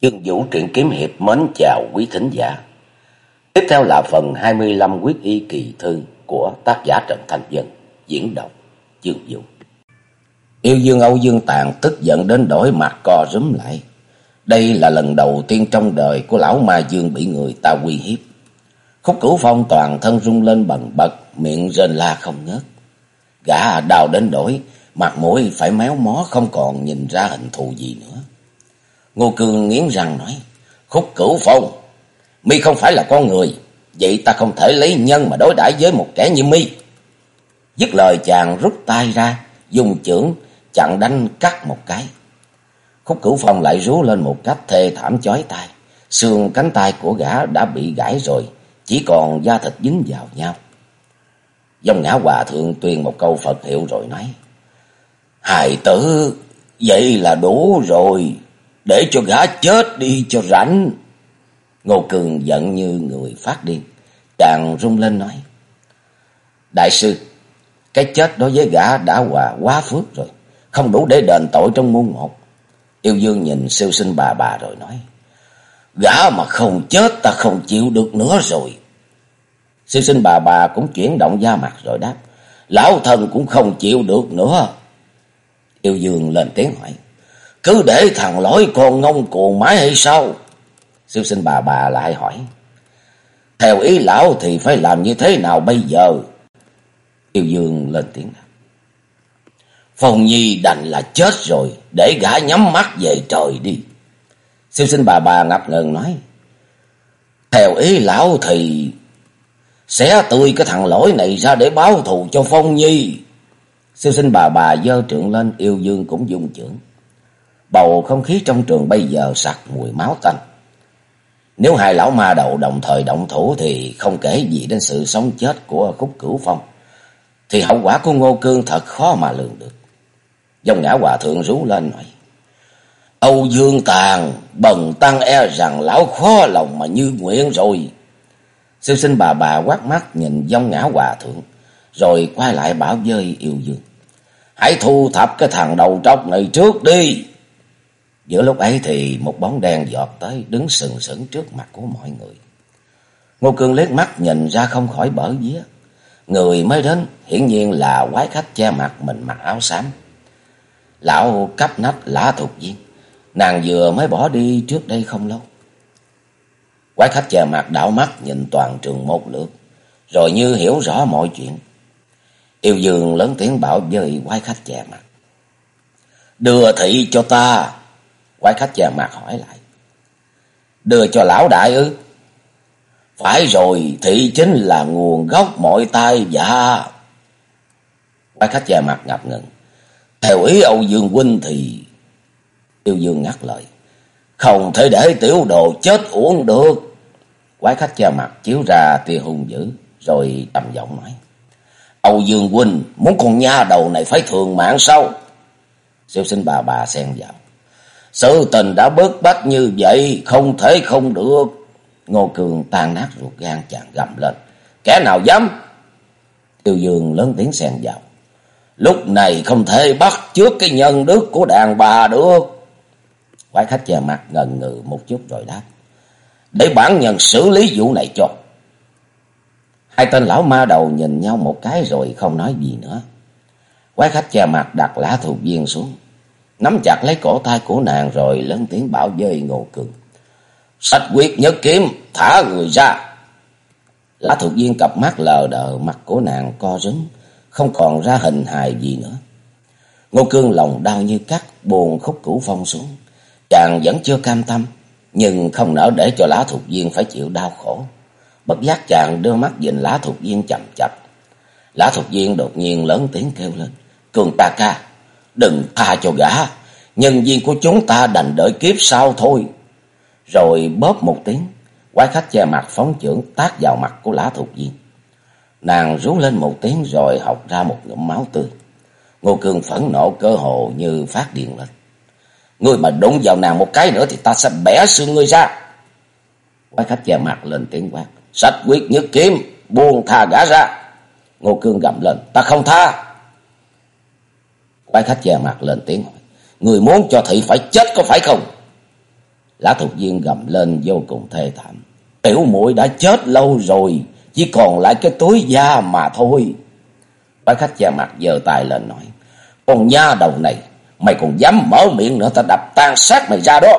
Dương Vũ truyện kiếm hiệp mến chào quý thính giả. Tiếp theo là phần 25 quyết y kỳ thư của tác giả Trần Thành Dân, diễn đọc Dương Vũ. Yêu Dương Âu Dương Tàn tức giận đến đổi mặt co rúm lại. Đây là lần đầu tiên trong đời của lão ma Dương bị người ta uy hiếp. Khúc cửu phong toàn thân rung lên bần bật, miệng rên la không ngớt. Gã đào đến đổi, mặt mũi phải méo mó không còn nhìn ra hình thù gì nữa. Ngô Cương nghiến răng nói, khúc cửu phong, mi không phải là con người, vậy ta không thể lấy nhân mà đối đãi với một kẻ như mi. Dứt lời chàng rút tay ra, dùng chưởng chặn đánh cắt một cái. Khúc cửu phong lại rú lên một cách thê thảm chói tai. Xương cánh tay của gã đã bị gãy rồi, chỉ còn da thịt dính vào nhau. Dòng ngã hòa thượng tuyên một câu Phật hiệu rồi nói. Hài tử, vậy là đủ rồi, để cho gã chết đi cho rảnh. Ngô Cường giận như người phát điên, chàng rung lên nói. Đại sư, cái chết đối với gã đã hòa quá phước rồi, không đủ để đền tội trong muôn một. Yêu Dương nhìn siêu sinh bà bà rồi nói. Gã mà không chết ta không chịu được nữa rồi. Siêu sinh bà bà cũng chuyển động da mặt rồi đáp. Lão thần cũng không chịu được nữa. Yêu Dương lên tiếng hỏi. Cứ để thằng lõi con ngông cuồng mãi hay sao? Siêu sinh bà bà lại hỏi. Theo ý lão thì phải làm như thế nào bây giờ? Yêu Dương lên tiếng. Phong Nhi đành là chết rồi, để gã nhắm mắt về trời đi. Siêu sinh bà bà ngập ngừng nói. Theo ý lão thì sẽ tươi cái thằng lỗi này ra để báo thù cho Phong Nhi. Siêu sinh bà bà dơ trượng lên, yêu dương cũng dung trưởng. Bầu không khí trong trường bây giờ sặc mùi máu tanh. Nếu hai lão ma đầu đồng thời động thủ thì không kể gì đến sự sống chết của khúc cửu phong. Thì hậu quả của Ngô Cương thật khó mà lường được. Dòng ngã hòa thượng rú lên nói. Âu Dương Tàn, bần tăng e rằng lão khó lòng mà như nguyện rồi. Sư sinh bà bà quát mắt nhìn dông ngã hòa thượng, rồi quay lại bảo với yêu dương. Hãy thu thập cái thằng đầu trọc này trước đi. Giữa lúc ấy thì một bóng đen giọt tới đứng sừng sững trước mặt của mọi người. Ngô Cương liếc mắt nhìn ra không khỏi bở vía. Người mới đến hiển nhiên là quái khách che mặt mình mặc áo xám. Lão cấp nách lã thuộc viên. Nàng vừa mới bỏ đi trước đây không lâu. Quái khách che mặt đảo mắt nhìn toàn trường một lượt. Rồi như hiểu rõ mọi chuyện. Yêu dương lớn tiếng bảo với quái khách che mặt. Đưa thị cho ta. Quái khách già mặt hỏi lại. Đưa cho lão đại ư? Phải rồi, thị chính là nguồn gốc mọi tai dạ. Quái khách già mặt ngập ngừng. Theo ý Âu Dương Huynh thì... Tiêu Dương ngắt lời. Không thể để tiểu đồ chết uổng được. Quái khách che mặt chiếu ra tia hung dữ. Rồi trầm giọng nói. Âu Dương Huynh muốn con nha đầu này phải thường mạng sao? Siêu sinh bà bà xen vào. Sự tình đã bớt bách như vậy, không thể không được. Ngô Cường tan nát ruột gan chàng gầm lên. Kẻ nào dám? Tiêu Dương lớn tiếng xen vào. Lúc này không thể bắt trước cái nhân đức của đàn bà được. Quái khách che mặt ngần ngừ một chút rồi đáp. Để bản nhân xử lý vụ này cho. Hai tên lão ma đầu nhìn nhau một cái rồi không nói gì nữa. Quái khách che mặt đặt lá thuộc viên xuống. Nắm chặt lấy cổ tay của nàng rồi lớn tiếng bảo với Ngô Cường. Sách quyết nhớ kiếm, thả người ra. Lá thuộc viên cặp mắt lờ đờ, mặt của nàng co rứng, không còn ra hình hài gì nữa. Ngô Cương lòng đau như cắt, buồn khúc cửu phong xuống. Chàng vẫn chưa cam tâm, nhưng không nỡ để cho lá thuộc viên phải chịu đau khổ. Bất giác chàng đưa mắt nhìn lá thuộc viên chậm chập. Lá thuộc viên đột nhiên lớn tiếng kêu lên. Cường ta ca, đừng tha cho gã. Nhân viên của chúng ta đành đợi kiếp sau thôi. Rồi bóp một tiếng, quái khách che mặt phóng trưởng tác vào mặt của lã thuộc viên. Nàng rú lên một tiếng rồi học ra một ngụm máu tươi. Ngô Cương phẫn nộ cơ hồ như phát điên lên. Ngươi mà đụng vào nàng một cái nữa thì ta sẽ bẻ xương ngươi ra. Quái khách che mặt lên tiếng quát. Sách quyết nhất kiếm, buông tha gã ra. Ngô Cương gầm lên, ta không tha. Quái khách che mặt lên tiếng hỏi. Người muốn cho thị phải chết có phải không? Lã Thục Viên gầm lên vô cùng thê thảm. Tiểu muội đã chết lâu rồi, chỉ còn lại cái túi da mà thôi. Quái khách che mặt giơ tay lên nói. Con nha đầu này, mày còn dám mở miệng nữa ta đập tan sát mày ra đó.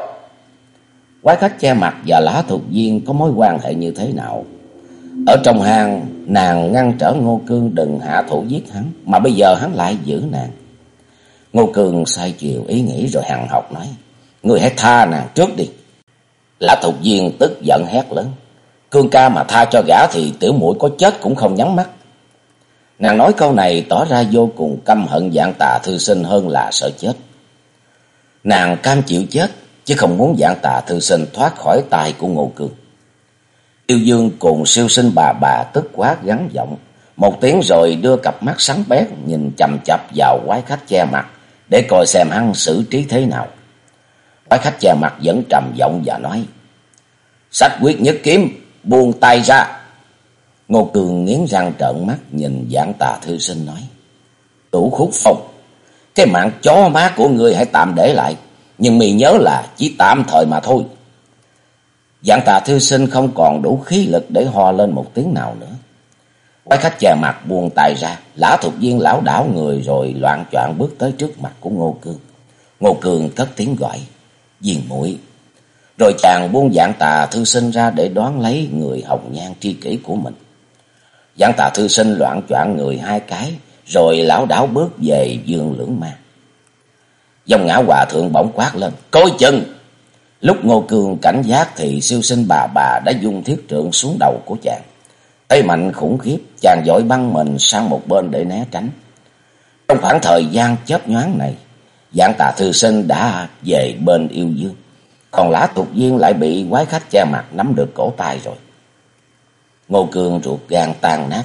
Quái khách che mặt và Lã Thục Viên có mối quan hệ như thế nào? Ở trong hang, nàng ngăn trở Ngô Cương đừng hạ thủ giết hắn, mà bây giờ hắn lại giữ nàng. Ngô Cương sai chiều ý nghĩ rồi hằng học nói, Người hãy tha nàng trước đi. Lã Thục Viên tức giận hét lớn, Cương ca mà tha cho gã thì tiểu muội có chết cũng không nhắm mắt. Nàng nói câu này tỏ ra vô cùng căm hận dạng tà thư sinh hơn là sợ chết. Nàng cam chịu chết, chứ không muốn dạng tà thư sinh thoát khỏi tay của Ngô Cương. Tiêu Dương cùng siêu sinh bà bà tức quá gắn giọng. Một tiếng rồi đưa cặp mắt sáng bét nhìn chầm chập vào quái khách che mặt để coi xem hắn xử trí thế nào. Bái khách che mặt vẫn trầm giọng và nói. Sách quyết nhất kiếm, buông tay ra. Ngô Cường nghiến răng trợn mắt nhìn giảng tà thư sinh nói. Tủ khúc phong, cái mạng chó má của người hãy tạm để lại. Nhưng mì nhớ là chỉ tạm thời mà thôi. Giảng tà thư sinh không còn đủ khí lực để ho lên một tiếng nào nữa. Quái khách che mặt buông tay ra, lã thuộc viên lão đảo người rồi loạn choạng bước tới trước mặt của Ngô Cương. Ngô Cương cất tiếng gọi, viên mũi. Rồi chàng buông dạng tà thư sinh ra để đoán lấy người hồng nhan tri kỷ của mình. Dạng tà thư sinh loạn choạng người hai cái, rồi lão đảo bước về dương lưỡng ma. Dòng ngã hòa thượng bỗng quát lên, coi chừng! Lúc Ngô Cương cảnh giác thì siêu sinh bà bà đã dùng thiết trượng xuống đầu của chàng. Tay mạnh khủng khiếp, chàng dội băng mình sang một bên để né tránh. Trong khoảng thời gian chớp nhoáng này, dạng tà thư sinh đã về bên yêu dương. Còn lã tục viên lại bị quái khách che mặt nắm được cổ tay rồi. Ngô Cương ruột gan tan nát,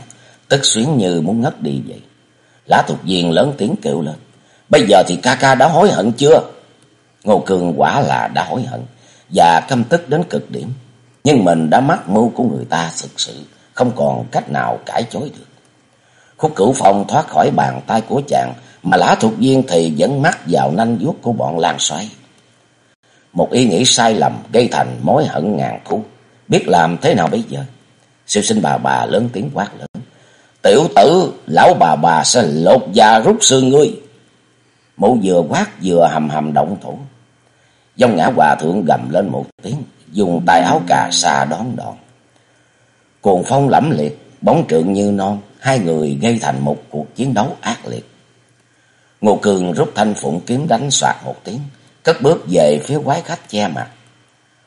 tức xuyến như muốn ngất đi vậy. Lã tục viên lớn tiếng kêu lên. Bây giờ thì ca ca đã hối hận chưa? Ngô Cương quả là đã hối hận và căm tức đến cực điểm. Nhưng mình đã mắc mưu của người ta thực sự, không còn cách nào cãi chối được. Khúc cửu phong thoát khỏi bàn tay của chàng, mà lã thuộc viên thì vẫn mắc vào nanh vuốt của bọn lan xoay. Một ý nghĩ sai lầm gây thành mối hận ngàn thu. Biết làm thế nào bây giờ? Siêu sinh bà bà lớn tiếng quát lớn. Tiểu tử, lão bà bà sẽ lột da rút xương ngươi. Mụ vừa quát vừa hầm hầm động thủ. Dông ngã hòa thượng gầm lên một tiếng, dùng tay áo cà xa đón đòn. Cuồng phong lẫm liệt, bóng trượng như non, hai người gây thành một cuộc chiến đấu ác liệt. Ngô Cường rút thanh phụng kiếm đánh soạt một tiếng, cất bước về phía quái khách che mặt.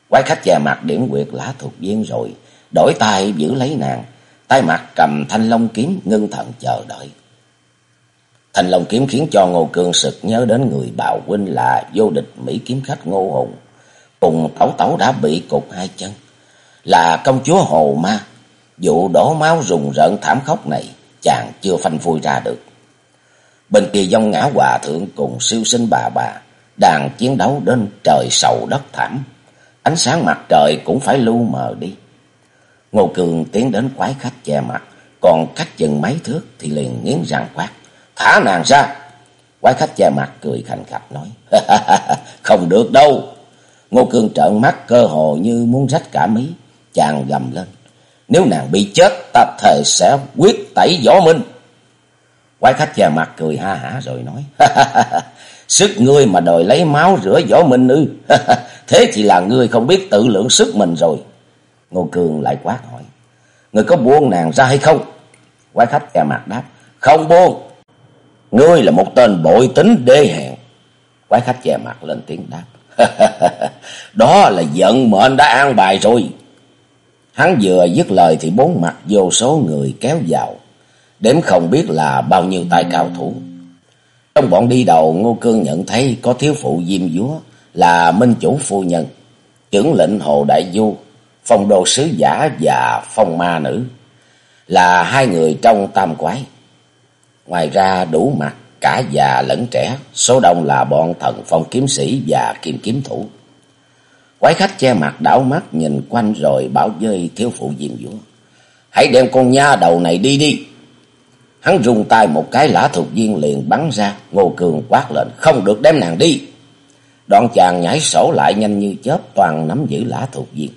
Quái khách che mặt điểm quyệt lá thuộc viên rồi, đổi tay giữ lấy nàng, tay mặt cầm thanh long kiếm ngưng thần chờ đợi. thanh Long kiếm khiến cho Ngô cường sực nhớ đến người bào huynh là vô địch Mỹ kiếm khách Ngô Hùng. Cùng Tẩu Tẩu đã bị cục hai chân. Là công chúa Hồ Ma. Vụ đổ máu rùng rợn thảm khốc này chàng chưa phanh phui ra được. Bên kia dông ngã hòa thượng cùng siêu sinh bà bà đang chiến đấu đến trời sầu đất thảm. Ánh sáng mặt trời cũng phải lu mờ đi. Ngô Cường tiến đến quái khách che mặt, còn cách chừng mấy thước thì liền nghiến răng quát thả nàng ra. Quái khách che mặt cười khành khạch nói, không được đâu. Ngô cường trợn mắt cơ hồ như muốn rách cả mí, chàng gầm lên. Nếu nàng bị chết, ta thề sẽ quyết tẩy võ minh. Quái khách già mặt cười ha hả rồi nói, sức ngươi mà đòi lấy máu rửa võ minh ư. Thế thì là ngươi không biết tự lượng sức mình rồi. Ngô cường lại quát hỏi, ngươi có buông nàng ra hay không? Quái khách già mặt đáp, không buông. Ngươi là một tên bội tính đê hèn. Quái khách che mặt lên tiếng đáp. Đó là giận mệnh đã an bài rồi. Hắn vừa dứt lời thì bốn mặt vô số người kéo vào. Đếm không biết là bao nhiêu tay cao thủ. Trong bọn đi đầu Ngô Cương nhận thấy có thiếu phụ Diêm Dúa là minh chủ phu nhân, trưởng lệnh Hồ Đại Du, phong đồ sứ giả và phong ma nữ. Là hai người trong tam quái. Ngoài ra đủ mặt cả già lẫn trẻ, số đông là bọn thần phong kiếm sĩ và kim kiếm thủ. Quái khách che mặt đảo mắt nhìn quanh rồi bảo với thiếu phụ diêm vua. Hãy đem con nha đầu này đi đi. Hắn rung tay một cái lã thuộc viên liền bắn ra, ngô cường quát lên, không được đem nàng đi. Đoạn chàng nhảy sổ lại nhanh như chớp toàn nắm giữ lã thuộc viên.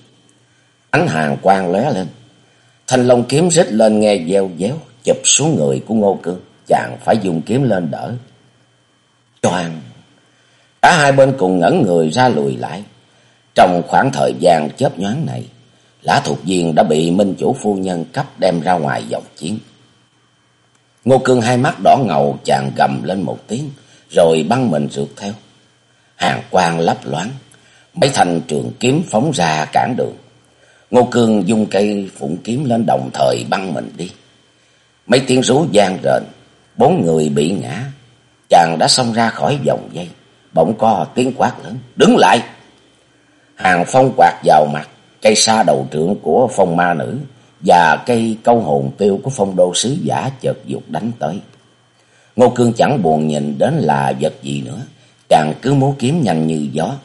Ánh hàng quang lóe lên. Thanh long kiếm rít lên nghe gieo déo, chụp xuống người của Ngô Cương. Chàng phải dùng kiếm lên đỡ. Choàng! Cả hai bên cùng ngẩn người ra lùi lại. Trong khoảng thời gian chớp nhoáng này, Lã thuộc viên đã bị minh chủ phu nhân cấp đem ra ngoài dòng chiến. Ngô Cương hai mắt đỏ ngầu chàng gầm lên một tiếng, rồi băng mình rượt theo. Hàng quang lấp loáng, mấy thanh trường kiếm phóng ra cản đường. Ngô Cương dung cây phụng kiếm lên đồng thời băng mình đi. Mấy tiếng rú gian rền, bốn người bị ngã. Chàng đã xông ra khỏi vòng dây, bỗng co tiếng quát lớn, đứng lại. Hàng phong quạt vào mặt, cây sa đầu trượng của phong ma nữ và cây câu hồn tiêu của phong đô sứ giả chợt dục đánh tới. Ngô Cương chẳng buồn nhìn đến là vật gì nữa, chàng cứ múa kiếm nhanh như gió.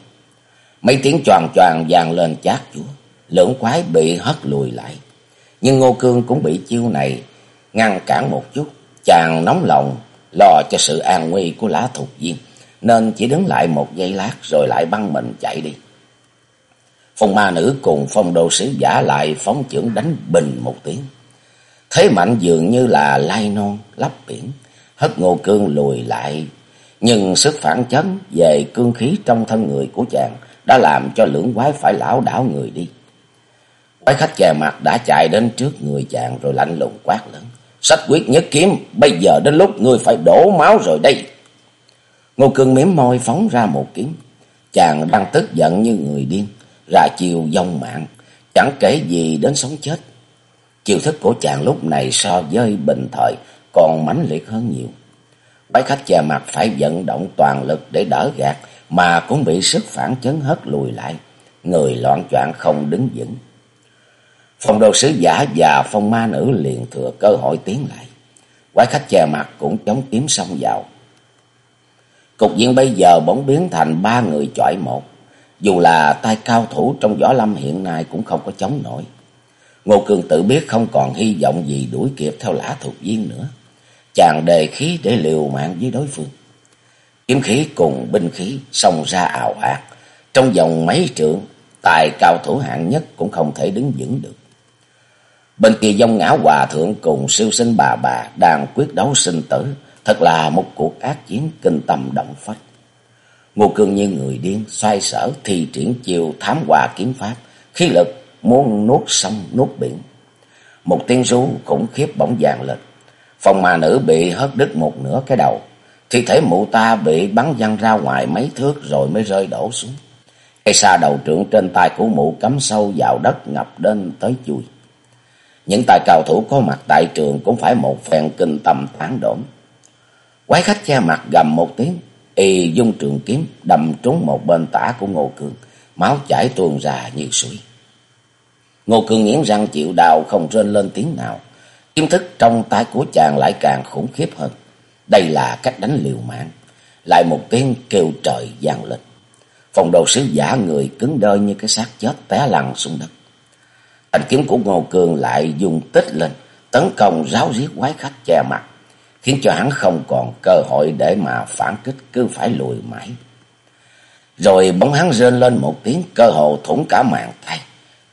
Mấy tiếng choàng choàng vang lên chát chúa, lưỡng quái bị hất lùi lại. Nhưng Ngô Cương cũng bị chiêu này ngăn cản một chút, chàng nóng lòng lo cho sự an nguy của lá thuộc viên, nên chỉ đứng lại một giây lát rồi lại băng mình chạy đi. Phong ma nữ cùng phong đồ sứ giả lại phóng chưởng đánh bình một tiếng. Thế mạnh dường như là lai non lấp biển, hất ngô cương lùi lại. Nhưng sức phản chấn về cương khí trong thân người của chàng đã làm cho lưỡng quái phải lão đảo người đi. Quái khách chè mặt đã chạy đến trước người chàng rồi lạnh lùng quát lớn. Sách quyết nhất kiếm, bây giờ đến lúc ngươi phải đổ máu rồi đây. Ngô cương miếm môi phóng ra một kiếm. Chàng đang tức giận như người điên ra chiều dông mạng, chẳng kể gì đến sống chết. Chiêu thức của chàng lúc này so với bình thời còn mãnh liệt hơn nhiều. Bái khách che mặt phải vận động toàn lực để đỡ gạt mà cũng bị sức phản chấn hất lùi lại, người loạn choạng không đứng vững. Phong đồ sứ giả và phong ma nữ liền thừa cơ hội tiến lại. Quái khách che mặt cũng chống kiếm xông vào. Cục diện bây giờ bỗng biến thành ba người chọi một. Dù là tay cao thủ trong võ lâm hiện nay cũng không có chống nổi. Ngô Cường tự biết không còn hy vọng gì đuổi kịp theo lã thuộc viên nữa. Chàng đề khí để liều mạng với đối phương. Kiếm khí cùng binh khí xông ra ảo ạt. Trong vòng mấy trượng, tài cao thủ hạng nhất cũng không thể đứng vững được. Bên kia dông ngã hòa thượng cùng siêu sinh bà bà đang quyết đấu sinh tử. Thật là một cuộc ác chiến kinh tâm động phách. Ngô Cương như người điên, xoay sở thi triển chiều thám hòa kiếm pháp, khí lực muốn nuốt sông nuốt biển. Một tiếng rú khủng khiếp bỗng vàng lên. Phòng mà nữ bị hất đứt một nửa cái đầu. Thi thể mụ ta bị bắn văng ra ngoài mấy thước rồi mới rơi đổ xuống. Cây xa đầu trượng trên tay của mụ cắm sâu vào đất ngập đến tới chui. Những tài cao thủ có mặt tại trường cũng phải một phen kinh tâm tán đổn. Quái khách che mặt gầm một tiếng, y dung trường kiếm đâm trúng một bên tả của Ngô Cường máu chảy tuôn ra như suối. Ngô Cường nghiến răng chịu đào không rên lên tiếng nào. Kiếm thức trong tay của chàng lại càng khủng khiếp hơn. Đây là cách đánh liều mạng. Lại một tiếng kêu trời vang lên. Phòng đồ sứ giả người cứng đơ như cái xác chết té lăn xuống đất. Thành kiếm của Ngô Cường lại dùng tích lên, tấn công ráo riết quái khách che mặt khiến cho hắn không còn cơ hội để mà phản kích cứ phải lùi mãi. Rồi bóng hắn rên lên một tiếng cơ hồ thủng cả màn tay.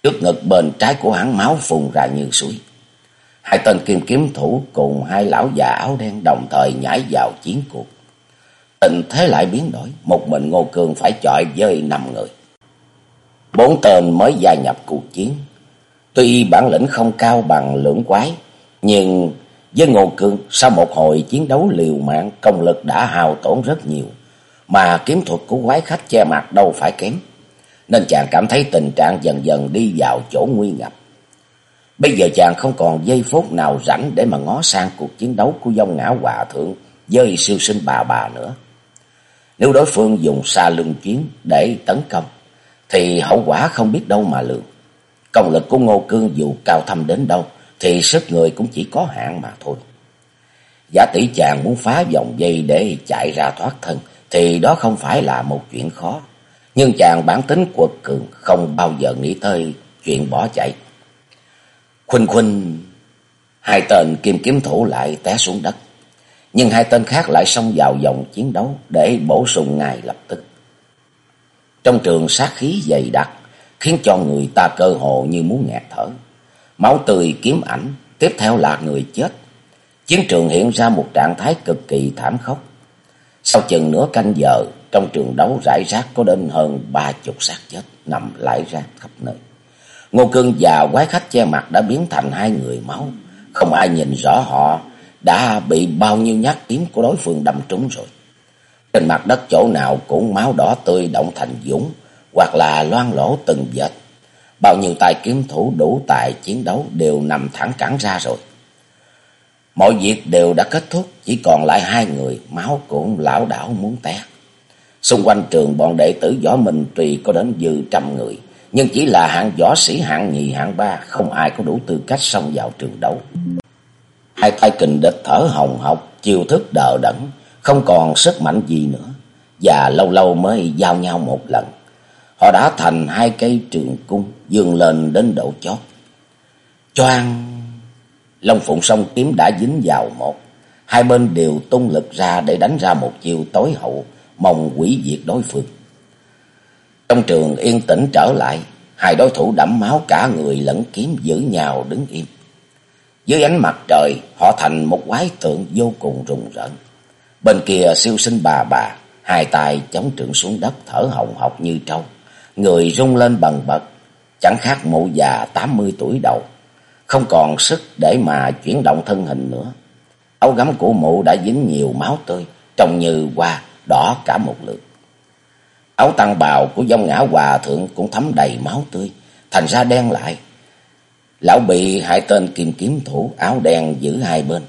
Trước ngực bên trái của hắn máu phun ra như suối. Hai tên kim kiếm thủ cùng hai lão già áo đen đồng thời nhảy vào chiến cuộc. Tình thế lại biến đổi, một mình Ngô Cường phải chọi với năm người. Bốn tên mới gia nhập cuộc chiến. Tuy bản lĩnh không cao bằng lưỡng quái, nhưng với Ngô Cương, sau một hồi chiến đấu liều mạng, công lực đã hao tổn rất nhiều, mà kiếm thuật của quái khách che mặt đâu phải kém. Nên chàng cảm thấy tình trạng dần dần đi vào chỗ nguy ngập. Bây giờ chàng không còn giây phút nào rảnh để mà ngó sang cuộc chiến đấu của dông ngã hòa thượng với siêu sinh bà bà nữa. Nếu đối phương dùng xa lưng chiến để tấn công, thì hậu quả không biết đâu mà lường. Công lực của Ngô Cương dù cao thâm đến đâu, thì sức người cũng chỉ có hạn mà thôi. Giả tỷ chàng muốn phá vòng dây để chạy ra thoát thân, thì đó không phải là một chuyện khó. Nhưng chàng bản tính quật cường không bao giờ nghĩ tới chuyện bỏ chạy. Khuynh khuynh, hai tên kim kiếm thủ lại té xuống đất. Nhưng hai tên khác lại xông vào vòng chiến đấu để bổ sung ngay lập tức. Trong trường sát khí dày đặc, khiến cho người ta cơ hồ như muốn ngạt thở. Máu tươi kiếm ảnh, tiếp theo là người chết. Chiến trường hiện ra một trạng thái cực kỳ thảm khốc. Sau chừng nửa canh giờ, trong trường đấu rải rác có đến hơn ba chục xác chết nằm lải ra khắp nơi. Ngô Cương và quái khách che mặt đã biến thành hai người máu. Không ai nhìn rõ họ đã bị bao nhiêu nhát kiếm của đối phương đâm trúng rồi. Trên mặt đất chỗ nào cũng máu đỏ tươi động thành dũng, hoặc là loang lỗ từng vệt. Bao nhiêu tài kiếm thủ đủ tài chiến đấu đều nằm thẳng cẳng ra rồi. Mọi việc đều đã kết thúc, chỉ còn lại hai người, máu cũng lão đảo muốn té. Xung quanh trường bọn đệ tử võ mình tùy có đến dư trăm người, nhưng chỉ là hạng võ sĩ hạng nhì hạng ba, không ai có đủ tư cách xông vào trường đấu. Hai tay kình địch thở hồng hộc, chiêu thức đờ đẫn, không còn sức mạnh gì nữa, và lâu lâu mới giao nhau một lần. Họ đã thành hai cây trường cung, dương lên đến độ chót. Choang! Long phụng song kiếm đã dính vào một. Hai bên đều tung lực ra để đánh ra một chiêu tối hậu, mong quỷ diệt đối phương. Trong trường yên tĩnh trở lại, hai đối thủ đẫm máu cả người lẫn kiếm giữ nhào đứng im. Dưới ánh mặt trời, họ thành một quái tượng vô cùng rùng rợn. Bên kia siêu sinh bà bà, hai tay chống trượng xuống đất thở hồng hộc như trâu, người rung lên bần bật, chẳng khác mụ già tám mươi tuổi đầu, không còn sức để mà chuyển động thân hình nữa. Áo gấm của mụ đã dính nhiều máu tươi, trông như hoa đỏ cả một lượt. Áo tăng bào của dông ngã hòa thượng cũng thấm đầy máu tươi, thành ra đen lại. Lão bị hai tên kim kiếm thủ áo đen giữ hai bên,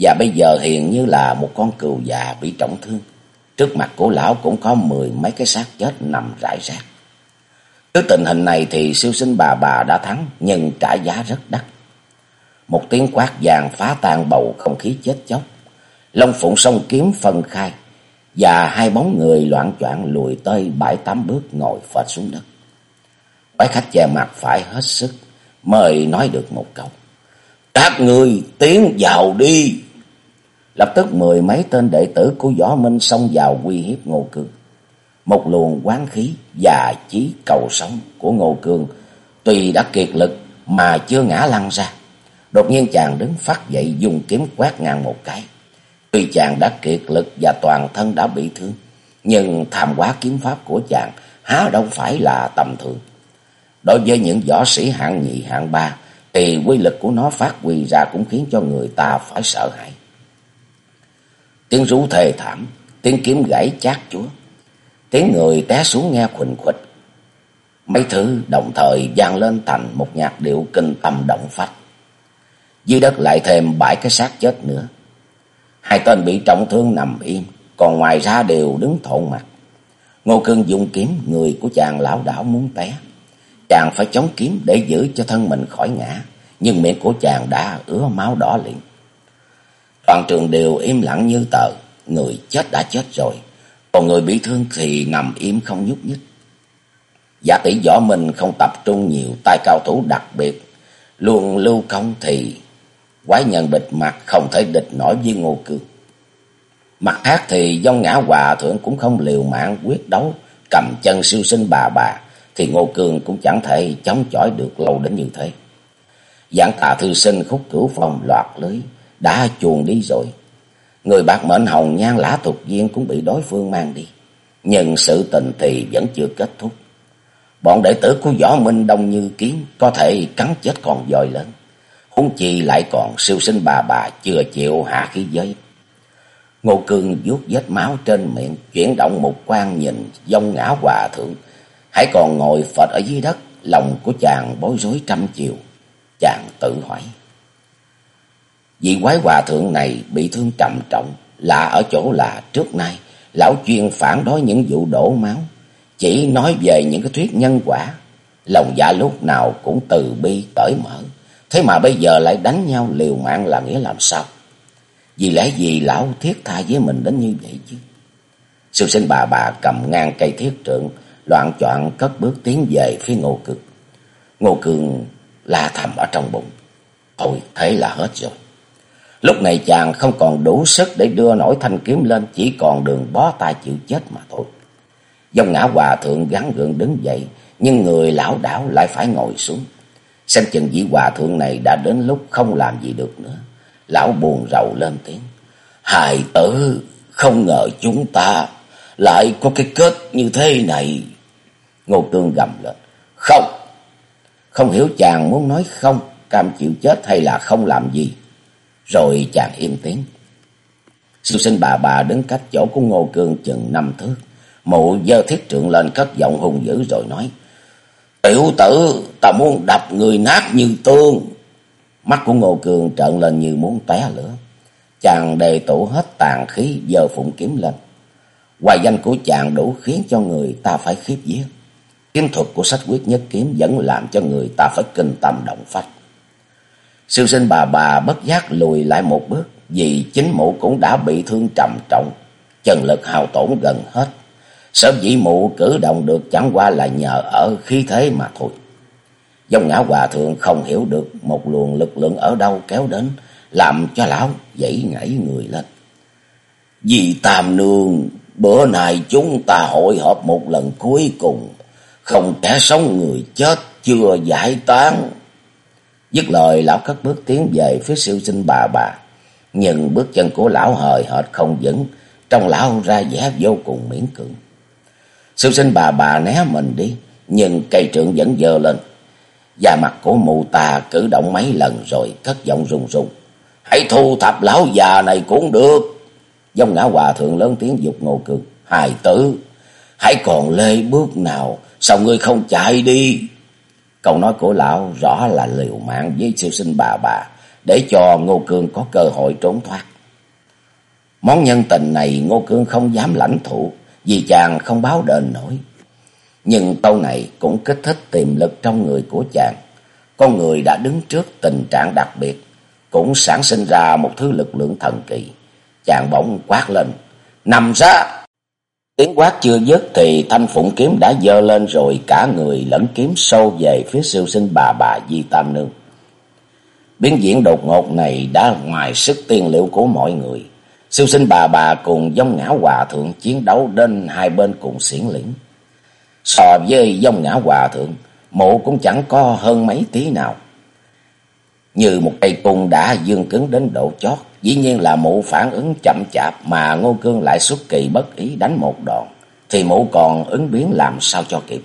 và bây giờ hiện như là một con cừu già bị trọng thương. Trước mặt của lão cũng có mười mấy cái xác chết nằm rải rác. Trước tình hình này thì siêu sinh bà bà đã thắng, nhưng trả giá rất đắt. Một tiếng quát vàng phá tan bầu không khí chết chóc. Long phụng song kiếm phân khai, và hai bóng người loạn choạng lùi tới bảy tám bước ngồi phệt xuống đất. Quái khách che mặt phải hết sức, mời nói được một câu. Các người tiến vào đi. Lập tức mười mấy tên đệ tử của Võ Minh xông vào uy hiếp Ngô Cương. Một luồng quán khí và chí cầu sống của Ngô Cương tuy đã kiệt lực mà chưa ngã lăn ra. Đột nhiên chàng đứng phát dậy dùng kiếm quét ngang một cái. Tuy chàng đã kiệt lực và toàn thân đã bị thương, nhưng tham quá kiếm pháp của chàng há đâu phải là tầm thường. Đối với những võ sĩ hạng nhị hạng ba, thì quy lực của nó phát huy ra cũng khiến cho người ta phải sợ hãi. Tiếng rú thề thảm, tiếng kiếm gãy chát chúa, tiếng người té xuống nghe khuỳnh khuỳnh. Mấy thứ đồng thời vang lên thành một nhạc điệu kinh tâm động phách. Dưới đất lại thêm bảy cái xác chết nữa. Hai tên bị trọng thương nằm im, còn ngoài ra đều đứng thộn mặt. Ngô Cương dùng kiếm, người của chàng lão đảo muốn té. Chàng phải chống kiếm để giữ cho thân mình khỏi ngã, nhưng miệng của chàng đã ứa máu đỏ liền. Toàn trường đều im lặng như tờ, người chết đã chết rồi, còn người bị thương thì nằm im không nhúc nhích. Giả tỷ võ mình không tập trung nhiều tay cao thủ đặc biệt, luôn lưu công thì quái nhân bịt mặt không thể địch nổi với Ngô Cương. Mặt khác thì dông ngã hòa thượng cũng không liều mạng quyết đấu, cầm chân siêu sinh bà bà, thì Ngô Cương cũng chẳng thể chống chọi được lâu đến như thế. Giảng tà thư sinh khúc cửu phòng loạt lưới, đã chuồn đi rồi. Người bạc mệnh hồng nhan lã thuộc viên cũng bị đối phương mang đi. Nhưng sự tình thì vẫn chưa kết thúc. Bọn đệ tử của Võ Minh Đông Như Kiến có thể cắn chết còn dòi lớn. Huống chi lại còn siêu sinh bà bà chưa chịu hạ khí giới. Ngô Cương vuốt vết máu trên miệng, chuyển động một quan nhìn, dông ngã hòa thượng. Hãy còn ngồi phật ở dưới đất, lòng của chàng bối rối trăm chiều. Chàng tự hỏi. Vị quái hòa thượng này bị thương trầm trọng là ở chỗ là trước nay lão chuyên phản đối những vụ đổ máu, chỉ nói về những cái thuyết nhân quả, lòng dạ lúc nào cũng từ bi cởi mở. Thế mà bây giờ lại đánh nhau liều mạng là nghĩa làm sao? Vì lẽ gì lão thiết tha với mình đến như vậy chứ? Sư sinh bà bà cầm ngang cây thiết trượng, loạn choạng cất bước tiến về phía Ngô Cường. Ngô Cường la thầm ở trong bụng. Thôi thế là hết rồi. Lúc này chàng không còn đủ sức để đưa nổi thanh kiếm lên, chỉ còn đường bó tay chịu chết mà thôi. Dòng ngã hòa thượng gắn gượng đứng dậy, nhưng người lão đảo lại phải ngồi xuống. Xem chừng vị hòa thượng này đã đến lúc không làm gì được nữa. Lão buồn rầu lên tiếng. Hài tử, không ngờ chúng ta lại có cái kết như thế này. Ngô Cương gầm lên. Không. Không hiểu chàng muốn nói không, cam chịu chết hay là không làm gì. Rồi chàng im tiếng. Sư sinh bà bà đứng cách chỗ của Ngô Cương chừng năm thước. Mụ dơ thiết trượng lên cất giọng hung dữ rồi nói. Tiểu tử, ta muốn đập người nát như tương. Mắt của Ngô Cương trợn lên như muốn té lửa. Chàng đề tụ hết tàn khí giờ phụng kiếm lên. Hoài danh của chàng đủ khiến cho người ta phải khiếp vía. Kiếm thuật của sách quyết nhất kiếm vẫn làm cho người ta phải kinh tâm động phách. Sư sinh bà bà bất giác lùi lại một bước vì chính mụ cũng đã bị thương trầm trọng, chân lực hao tổn gần hết. Sở dĩ mụ cử động được chẳng qua là nhờ ở khí thế mà thôi. Dòng ngã hòa thượng không hiểu được một luồng lực lượng ở đâu kéo đến, làm cho lão dậy ngảy người lên. Vì Tam Nương, bữa nay chúng ta hội họp một lần cuối cùng, không kẻ sống người chết chưa giải tán. Dứt lời lão cất bước tiến về phía siêu sinh bà bà, nhưng bước chân của lão hời hợt không vững, trong lão ra vẻ vô cùng miễn cưỡng. siêu sinh bà bà né mình đi, nhưng cây trượng vẫn dơ lên. Da mặt của mụ ta cử động mấy lần rồi cất giọng rùng rùng. Hãy thu thập lão già này cũng được. Dông ngã hòa thượng lớn tiếng dục ngô cường. Hài tử, hãy còn lê bước nào, sao ngươi không chạy đi? Câu nói của lão rõ là liều mạng với siêu sinh bà bà, để cho Ngô Cương có cơ hội trốn thoát. Món nhân tình này Ngô Cương không dám lãnh thụ, vì chàng không báo đền nổi. Nhưng câu này cũng kích thích tiềm lực trong người của chàng. Con người đã đứng trước tình trạng đặc biệt, cũng sản sinh ra một thứ lực lượng thần kỳ. Chàng bỗng quát lên, nằm ra! Tiếng quát chưa dứt thì thanh phụng kiếm đã dơ lên rồi cả người lẫn kiếm sâu về phía siêu sinh bà bà Di Tam Nương. Biến diễn đột ngột này đã ngoài sức tiên liệu của mọi người. Siêu sinh bà bà cùng dông ngã hòa thượng chiến đấu đến hai bên cùng xiển lĩnh So với dông ngã hòa thượng, mộ cũng chẳng có hơn mấy tí nào. Như một cây cung đã dương cứng đến độ chót, dĩ nhiên là mụ phản ứng chậm chạp mà Ngô Cương lại xuất kỳ bất ý đánh một đòn, thì mụ còn ứng biến làm sao cho kịp.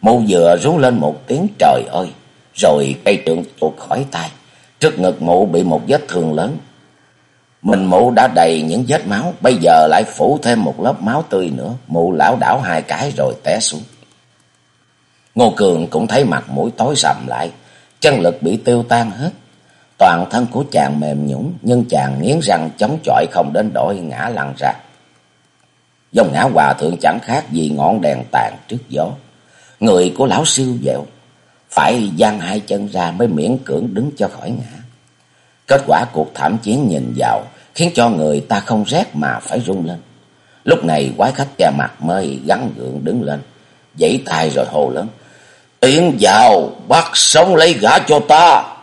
Mụ vừa rú lên một tiếng trời ơi, rồi cây trượng tuột khỏi tay, trước ngực mụ bị một vết thương lớn, mình mụ đã đầy những vết máu, bây giờ lại phủ thêm một lớp máu tươi nữa, mụ lão đảo hai cái rồi té xuống. Ngô Cường cũng thấy mặt mũi tối sầm lại, chân lực bị tiêu tan hết. Toàn thân của chàng mềm nhũng, nhưng chàng nghiến răng chống chọi không đến đổi ngã lăn ra. Dòng ngã hòa thượng chẳng khác gì ngọn đèn tàn trước gió. Người của lão siêu dẹo, phải giang hai chân ra mới miễn cưỡng đứng cho khỏi ngã. Kết quả cuộc thảm chiến nhìn vào, khiến cho người ta không rét mà phải run lên. Lúc này quái khách che mặt mới gắn gượng đứng lên, dãy tay rồi hồ lớn. Tiến vào, bắt sống lấy gã cho ta.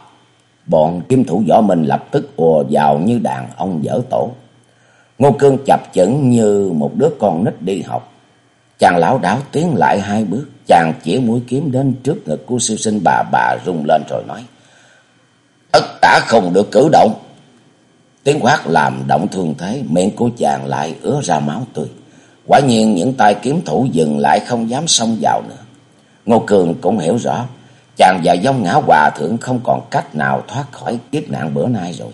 Bọn kim thủ võ mình lập tức ùa vào như đàn ông dở tổ. Ngô Cương chập chững như một đứa con nít đi học. Chàng lão đảo tiến lại hai bước, chàng chỉ mũi kiếm đến trước ngực của siêu sinh bà bà rung lên rồi nói. Tất cả không được cử động. Tiếng quát làm động thương thế, miệng của chàng lại ứa ra máu tươi. Quả nhiên những tay kiếm thủ dừng lại không dám xông vào nữa. Ngô Cường cũng hiểu rõ, chàng và dông ngã hòa thượng không còn cách nào thoát khỏi kiếp nạn bữa nay rồi.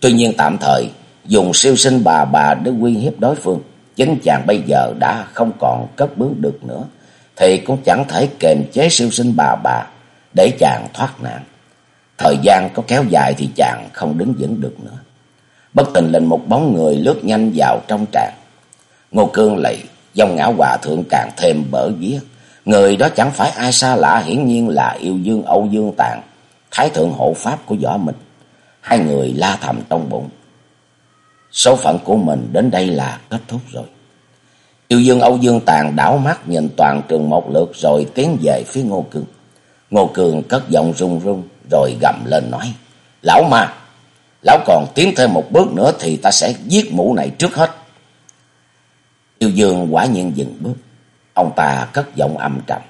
Tuy nhiên tạm thời, dùng siêu sinh bà bà để uy hiếp đối phương, chính chàng bây giờ đã không còn cất bước được nữa, thì cũng chẳng thể kềm chế siêu sinh bà bà để chàng thoát nạn. Thời gian có kéo dài thì chàng không đứng vững được nữa. Bất tình lên một bóng người lướt nhanh vào trong tràng. Ngô Cương lạy, dòng ngã hòa thượng càng thêm bở viết Người đó chẳng phải ai xa lạ hiển nhiên là yêu dương Âu Dương tàng thái thượng hộ pháp của võ mình. Hai người la thầm trong bụng. Số phận của mình đến đây là kết thúc rồi. Yêu dương Âu Dương tàng đảo mắt nhìn toàn trường một lượt rồi tiến về phía Ngô cường Ngô Cường cất giọng run run rồi gầm lên nói. Lão ma, lão còn tiến thêm một bước nữa thì ta sẽ giết mũ này trước hết. Yêu dương quả nhiên dừng bước. Ông ta cất giọng âm trầm.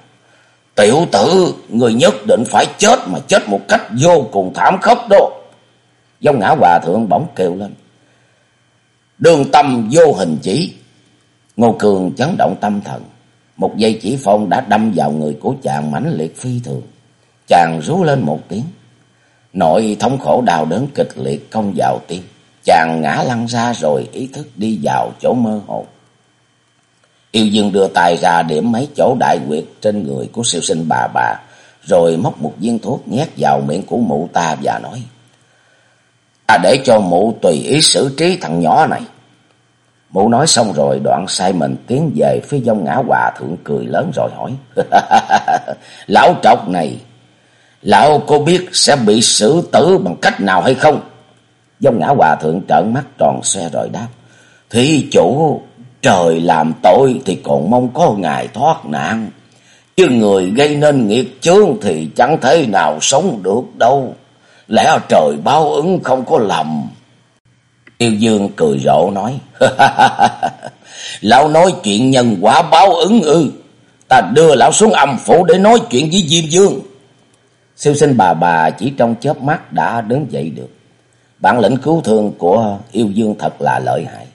Tiểu tử, người nhất định phải chết mà chết một cách vô cùng thảm khốc đó. Dông ngã hòa thượng bỗng kêu lên. Đường tâm vô hình chỉ. Ngô Cường chấn động tâm thần. Một dây chỉ phong đã đâm vào người của chàng mãnh liệt phi thường. Chàng rú lên một tiếng. Nội thống khổ đau đớn kịch liệt công vào tim. Chàng ngã lăn ra rồi ý thức đi vào chỗ mơ hồ. Yêu Dương đưa tay ra điểm mấy chỗ đại quyệt trên người của siêu sinh bà bà, rồi móc một viên thuốc nhét vào miệng của mụ ta và nói. Ta để cho mụ tùy ý xử trí thằng nhỏ này. Mụ nói xong rồi đoạn sai mình tiến về phía dông ngã hòa thượng cười lớn rồi hỏi. Lão trọc này, lão có biết sẽ bị xử tử bằng cách nào hay không? Dông ngã hòa thượng trợn mắt tròn xe rồi đáp. Thí chủ, trời làm tội thì còn mong có ngày thoát nạn. Chứ người gây nên nghiệp chướng thì chẳng thể nào sống được đâu. Lẽ trời báo ứng không có lầm. Tiêu Dương cười rộ nói. lão nói chuyện nhân quả báo ứng ư. Ta đưa lão xuống âm phủ để nói chuyện với Diêm Dương. Siêu sinh bà bà chỉ trong chớp mắt đã đứng dậy được. Bản lĩnh cứu thương của yêu dương thật là lợi hại.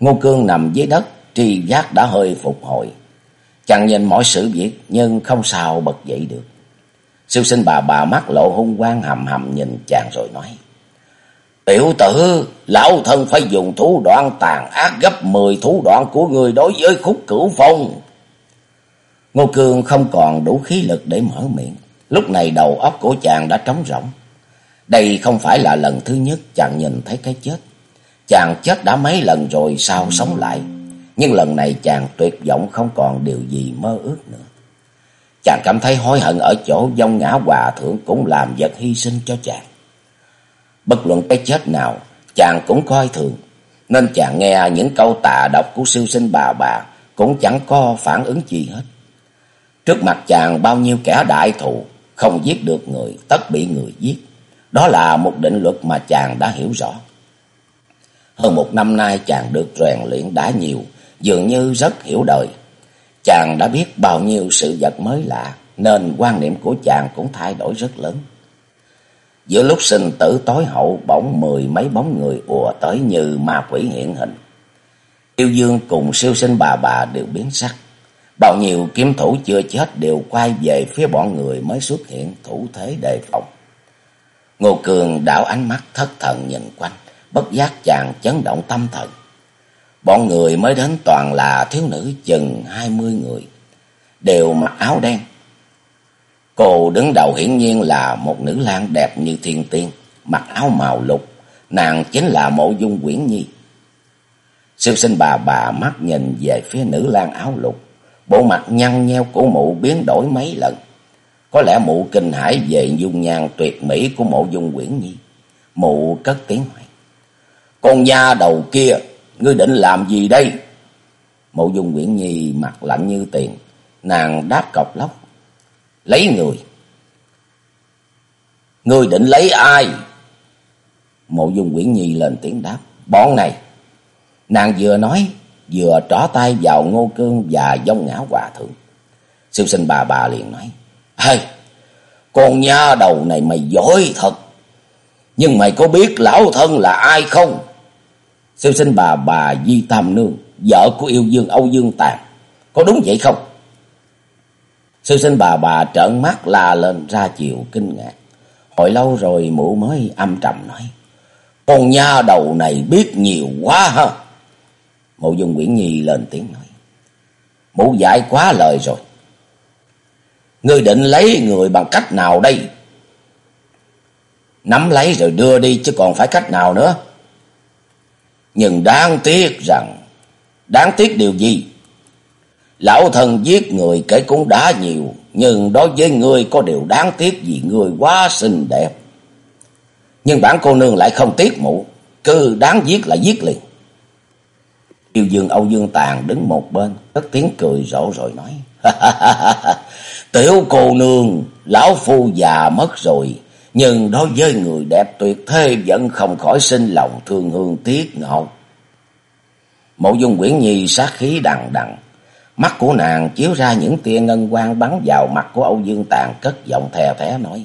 Ngô Cương nằm dưới đất, tri giác đã hơi phục hồi. Chàng nhìn mọi sự việc nhưng không sao bật dậy được. Siêu sinh bà bà mắt lộ hung quang hầm hầm nhìn chàng rồi nói. Tiểu tử, lão thân phải dùng thủ đoạn tàn ác gấp 10 thủ đoạn của người đối với khúc cửu phong. Ngô Cương không còn đủ khí lực để mở miệng. Lúc này đầu óc của chàng đã trống rỗng. Đây không phải là lần thứ nhất chàng nhìn thấy cái chết. Chàng chết đã mấy lần rồi sao sống lại. Nhưng lần này chàng tuyệt vọng không còn điều gì mơ ước nữa. Chàng cảm thấy hối hận ở chỗ dông ngã hòa thượng cũng làm vật hy sinh cho chàng. Bất luận cái chết nào, chàng cũng coi thường. Nên chàng nghe những câu tà độc của siêu sinh bà bà cũng chẳng có phản ứng gì hết. Trước mặt chàng bao nhiêu kẻ đại thù, không giết được người, tất bị người giết. Đó là một định luật mà chàng đã hiểu rõ. Hơn một năm nay chàng được rèn luyện đã nhiều, dường như rất hiểu đời. Chàng đã biết bao nhiêu sự vật mới lạ, nên quan niệm của chàng cũng thay đổi rất lớn. Giữa lúc sinh tử tối hậu bỗng mười mấy bóng người ùa tới như ma quỷ hiện hình. Yêu dương cùng siêu sinh bà bà đều biến sắc. Bao nhiêu kiếm thủ chưa chết đều quay về phía bọn người mới xuất hiện thủ thế đề phòng. Ngô Cường đảo ánh mắt thất thần nhìn quanh, bất giác chàng chấn động tâm thần. Bọn người mới đến toàn là thiếu nữ chừng hai mươi người, đều mặc áo đen. Cô đứng đầu hiển nhiên là một nữ lang đẹp như thiên tiên, mặc áo màu lục, nàng chính là mộ dung quyển nhi. Siêu sinh bà bà mắt nhìn về phía nữ lang áo lục, bộ mặt nhăn nheo của mụ biến đổi mấy lần. Có lẽ mụ kinh hãi về dung nhan tuyệt mỹ của mộ dung quyển nhi. Mụ cất tiếng hỏi. Con nha đầu kia, ngươi định làm gì đây? Mộ dung Nguyễn nhi mặt lạnh như tiền. Nàng đáp cọc lóc. Lấy người. Ngươi định lấy ai? Mộ dung Nguyễn nhi lên tiếng đáp. Bọn này. Nàng vừa nói, vừa trỏ tay vào ngô cương và dông ngã hòa thượng. Siêu sinh bà bà liền nói. Hay, con nha đầu này mày giỏi thật. Nhưng mày có biết lão thân là ai không? Siêu sinh bà bà Di Tam Nương, vợ của yêu dương Âu Dương Tàn. Có đúng vậy không? Siêu sinh bà bà trợn mắt la lên ra chiều kinh ngạc. Hồi lâu rồi mụ mới âm trầm nói. Con nha đầu này biết nhiều quá ha. Mộ dung Nguyễn Nhi lên tiếng nói. Mụ dạy quá lời rồi. Ngươi định lấy người bằng cách nào đây? Nắm lấy rồi đưa đi chứ còn phải cách nào nữa. Nhưng đáng tiếc rằng, đáng tiếc điều gì? Lão thần giết người kể cũng đã nhiều, nhưng đối với ngươi có điều đáng tiếc vì ngươi quá xinh đẹp. Nhưng bản cô nương lại không tiếc mụ, cứ đáng giết là giết liền. Yêu dương Âu Dương Tàn đứng một bên, cất tiếng cười rộ rồi nói. Tiểu cô nương, lão phu già mất rồi, nhưng đối với người đẹp tuyệt thế vẫn không khỏi sinh lòng thương hương tiếc ngọt. Mộ dung quyển nhi sát khí đằng đằng, Mắt của nàng chiếu ra những tia ngân quang bắn vào mặt của Âu Dương Tàn cất giọng thè thé nói.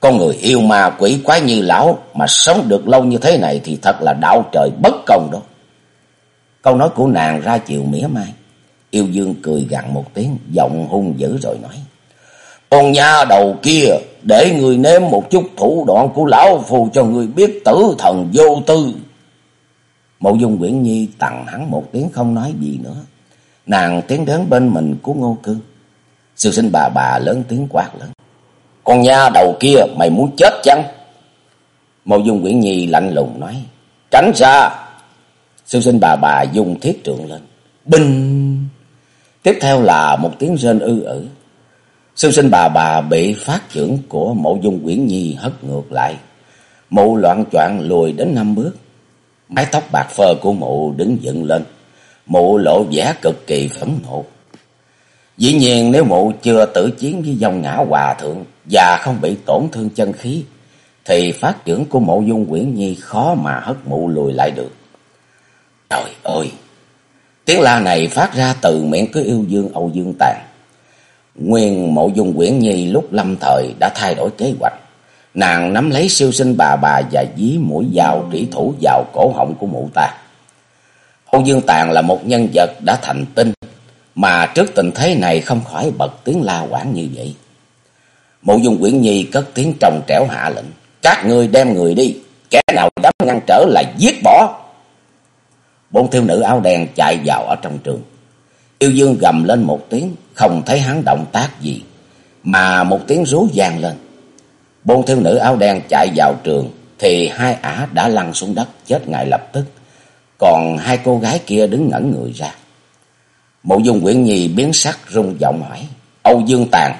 Con người yêu ma quỷ quái như lão mà sống được lâu như thế này thì thật là đạo trời bất công đó. Câu nói của nàng ra chiều mỉa mai. Yêu Dương cười gằn một tiếng, giọng hung dữ rồi nói. Con nha đầu kia, để người nếm một chút thủ đoạn của lão phù cho người biết tử thần vô tư. Mộ dung Nguyễn Nhi tặng hắn một tiếng không nói gì nữa. Nàng tiến đến bên mình của Ngô Cương. Sư sinh bà bà lớn tiếng quát lớn. Con nha đầu kia mày muốn chết chăng? Mộ dung Nguyễn Nhi lạnh lùng nói. Tránh xa Sư sinh bà bà dùng thiết trượng lên. Binh. Tiếp theo là một tiếng rên ư ử. Sư sinh bà bà bị phát trưởng của mộ dung quyển Nhi hất ngược lại. Mụ loạn choạng lùi đến năm bước. Mái tóc bạc phơ của mụ đứng dựng lên. Mụ lộ vẻ cực kỳ phẫn nộ. Dĩ nhiên nếu mụ chưa tử chiến với dòng ngã hòa thượng và không bị tổn thương chân khí, thì phát trưởng của mộ dung quyển nhi khó mà hất mụ lùi lại được. Trời ơi! Tiếng la này phát ra từ miệng của yêu dương Âu Dương Tàn. Nguyên mộ dung quyển nhi lúc lâm thời đã thay đổi kế hoạch. Nàng nắm lấy siêu sinh bà bà và dí mũi dao trĩ thủ vào cổ họng của mụ ta. Âu Dương Tàn là một nhân vật đã thành tinh, mà trước tình thế này không khỏi bật tiếng la quảng như vậy. Mộ dung quyển nhi cất tiếng trồng trẻo hạ lệnh. Các người đem người đi, kẻ nào dám ngăn trở là giết bỏ. Bốn thiếu nữ áo đen chạy vào ở trong trường. Yêu dương gầm lên một tiếng, không thấy hắn động tác gì, mà một tiếng rú vang lên. Bốn thiếu nữ áo đen chạy vào trường, thì hai ả đã lăn xuống đất chết ngay lập tức. Còn hai cô gái kia đứng ngẩn người ra. Mộ dung quyển nhi biến sắc rung giọng hỏi. Âu Dương Tàn,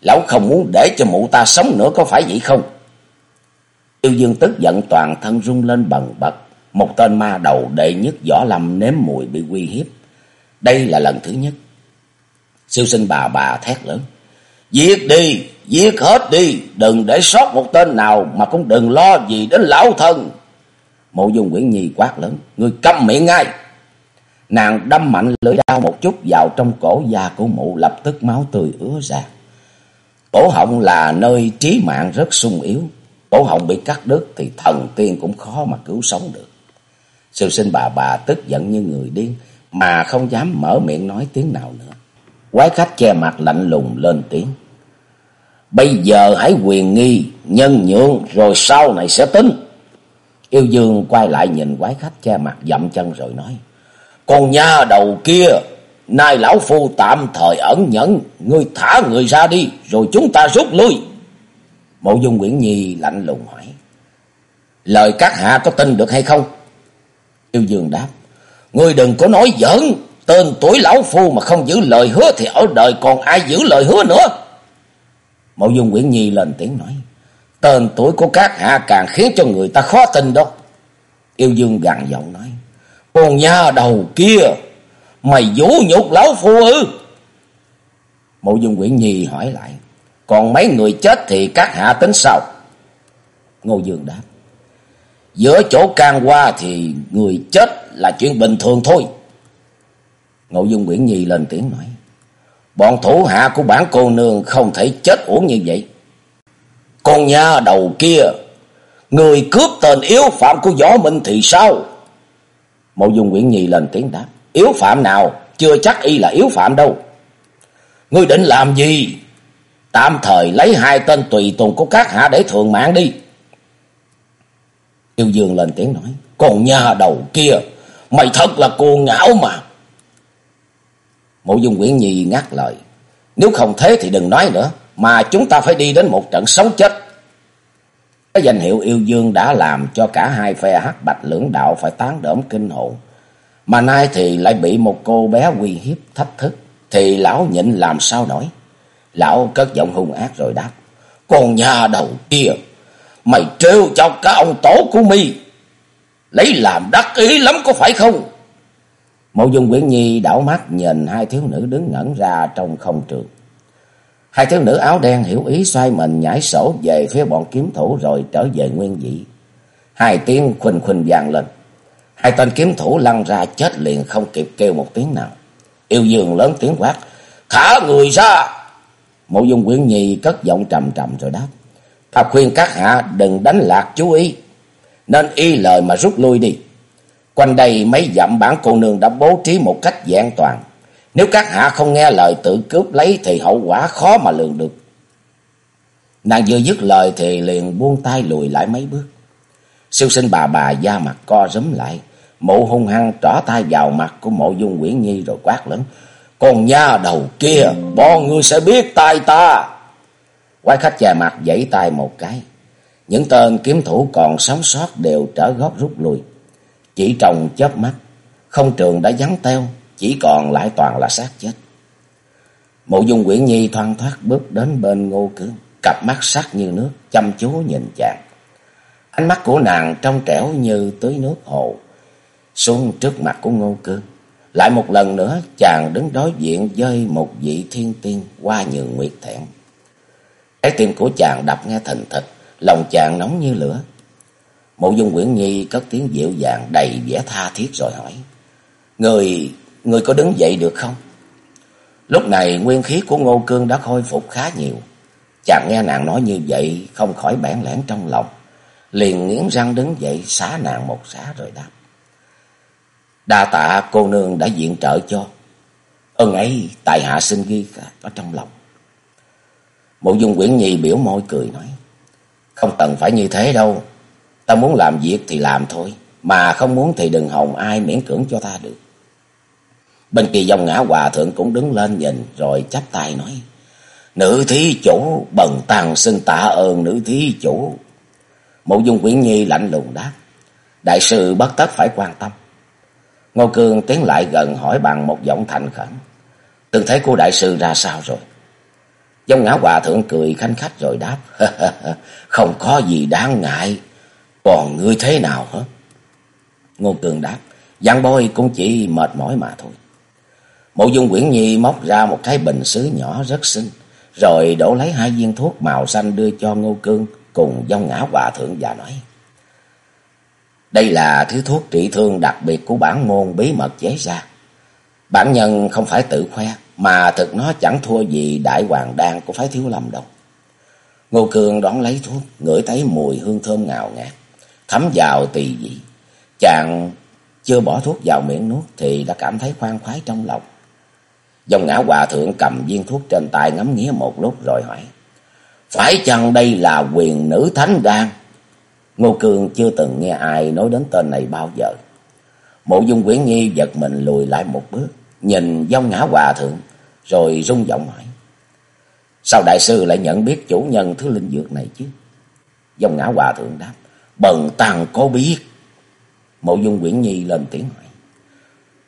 lão không muốn để cho mụ ta sống nữa có phải vậy không? Yêu Dương tức giận toàn thân rung lên bần bật. Một tên ma đầu đệ nhất võ lâm nếm mùi bị uy hiếp. Đây là lần thứ nhất. Siêu sinh bà bà thét lớn. Giết đi, giết hết đi, đừng để sót một tên nào mà cũng đừng lo gì đến lão thân. Mộ dung Nguyễn Nhi quát lớn, người câm miệng ngay. Nàng đâm mạnh lưỡi đao một chút vào trong cổ da của mụ lập tức máu tươi ứa ra. Cổ họng là nơi trí mạng rất sung yếu. Cổ họng bị cắt đứt thì thần tiên cũng khó mà cứu sống được. siêu sinh bà bà tức giận như người điên mà không dám mở miệng nói tiếng nào nữa. Quái khách che mặt lạnh lùng lên tiếng. Bây giờ hãy quyền nghi, nhân nhượng rồi sau này sẽ tính. Yêu dương quay lại nhìn quái khách che mặt dậm chân rồi nói. Con nha đầu kia, nay lão phu tạm thời ẩn nhẫn, ngươi thả người ra đi, rồi chúng ta rút lui. Mộ dung Nguyễn Nhi lạnh lùng hỏi. Lời các hạ có tin được hay không? Yêu dương đáp. Ngươi đừng có nói giỡn, tên tuổi lão phu mà không giữ lời hứa thì ở đời còn ai giữ lời hứa nữa. Mộ dung Nguyễn Nhi lên tiếng nói. Tên tuổi của các hạ càng khiến cho người ta khó tin đó. Yêu dương gằn giọng nói. Con nha đầu kia, mày vũ nhục lão phu ư? Mộ dung Nguyễn Nhi hỏi lại. Còn mấy người chết thì các hạ tính sao? Ngô Dương đáp. Giữa chỗ can qua thì người chết là chuyện bình thường thôi. Ngộ Dung Nguyễn Nhi lên tiếng nói. Bọn thủ hạ của bản cô nương không thể chết uổng như vậy. Con nha đầu kia, người cướp tên yếu phạm của võ minh thì sao? Mộ dung Nguyễn Nhi lên tiếng đáp. Yếu phạm nào? Chưa chắc y là yếu phạm đâu. Ngươi định làm gì? Tạm thời lấy hai tên tùy tùng của các hạ để thường mạng đi. Yêu Dương lên tiếng nói. Còn nhà đầu kia, mày thật là cuồng ngạo mà. Mộ dung quyển Nhi ngắt lời. Nếu không thế thì đừng nói nữa. Mà chúng ta phải đi đến một trận sống chết. Cái danh hiệu yêu dương đã làm cho cả hai phe hắc bạch lưỡng đạo phải tán đỡm kinh hồn. Mà nay thì lại bị một cô bé uy hiếp thách thức. Thì lão nhịn làm sao nổi. Lão cất giọng hung ác rồi đáp. Con nhà đầu kia. Mày trêu chọc cả ông tổ của mi. Lấy làm đắc ý lắm có phải không? Mộ dung Quyển Nhi đảo mắt nhìn hai thiếu nữ đứng ngẩn ra trong không trường. Hai thiếu nữ áo đen hiểu ý xoay mình nhảy sổ về phía bọn kiếm thủ rồi trở về nguyên vị. Hai tiếng khuynh khuynh vàng lên. Hai tên kiếm thủ lăn ra chết liền không kịp kêu một tiếng nào. Yêu dương lớn tiếng quát. Thả người ra. Mộ dung quyển nhi cất giọng trầm trầm rồi đáp. Ta khuyên các hạ đừng đánh lạc chú ý. Nên y lời mà rút lui đi. Quanh đây mấy dặm bản cô nương đã bố trí một cách dạng toàn. Nếu các hạ không nghe lời tự cướp lấy thì hậu quả khó mà lường được. Nàng vừa dứt lời thì liền buông tay lùi lại mấy bước. Siêu sinh bà bà da mặt co rúm lại. Mụ hung hăng trỏ tay vào mặt của mộ dung quyển nhi rồi quát lớn. Còn nha đầu kia, bọn ngươi sẽ biết tay ta. Quái khách chà mặt dãy tay một cái. Những tên kiếm thủ còn sống sót đều trở góp rút lui. Chỉ trong chớp mắt, không trường đã vắng teo, chỉ còn lại toàn là xác chết. Mộ dung quyển nhi thoang thoát bước đến bên ngô cương, cặp mắt sắc như nước, chăm chú nhìn chàng. Ánh mắt của nàng trong trẻo như tưới nước hồ, xuống trước mặt của ngô cương. Lại một lần nữa chàng đứng đối diện với một vị thiên tiên qua nhường nguyệt thẹn. Trái tim của chàng đập nghe thình thịch, lòng chàng nóng như lửa. Mộ dung quyển nhi cất tiếng dịu dàng đầy vẻ tha thiết rồi hỏi. Người, người có đứng dậy được không? Lúc này nguyên khí của ngô cương đã khôi phục khá nhiều. Chàng nghe nàng nói như vậy không khỏi bản lẻn trong lòng. Liền nghiến răng đứng dậy xá nàng một xá rồi đáp. Đa tạ cô nương đã diện trợ cho. Ơn ấy tại hạ xin ghi ở trong lòng. Mộ dung quyển nhi biểu môi cười nói. Không cần phải như thế đâu. Ta muốn làm việc thì làm thôi. Mà không muốn thì đừng hòng ai miễn cưỡng cho ta được. Bên kia dòng ngã hòa thượng cũng đứng lên nhìn, rồi chắp tay nói. Nữ thí chủ, bần tăng xin tạ ơn nữ thí chủ. Mộ dung quyển nhi lạnh lùng đáp. Đại sư bất tất phải quan tâm. Ngô Cương tiến lại gần hỏi bằng một giọng thành khẩn. Từng thấy cô đại sư ra sao rồi? Dông ngã hòa thượng cười khanh khách rồi đáp. Không có gì đáng ngại. Còn ngươi thế nào hả? Ngô Cương đáp. Giang bôi cũng chỉ mệt mỏi mà thôi. Mộ dung quyển nhi móc ra một cái bình sứ nhỏ rất xinh. Rồi đổ lấy hai viên thuốc màu xanh đưa cho Ngô Cương cùng dông ngã hòa thượng và nói. Đây là thứ thuốc trị thương đặc biệt của bản môn bí mật chế ra. Bản nhân không phải tự khoe, mà thực nó chẳng thua gì đại hoàng đan của phái thiếu lâm đâu. Ngô Cường đón lấy thuốc, ngửi thấy mùi hương thơm ngào ngạt, thấm vào tỳ vị. Chàng chưa bỏ thuốc vào miệng nuốt thì đã cảm thấy khoan khoái trong lòng. Dòng ngã hòa thượng cầm viên thuốc trên tay ngắm nghía một lúc rồi hỏi. Phải chăng đây là quyền nữ thánh đan? Ngô Cương chưa từng nghe ai nói đến tên này bao giờ. Mộ dung quyển nhi giật mình lùi lại một bước, nhìn dông ngã hòa thượng, rồi rung giọng hỏi. Sao đại sư lại nhận biết chủ nhân thứ linh dược này chứ? Dông ngã hòa thượng đáp, bần tăng có biết. Mộ dung quyển nhi lên tiếng hỏi.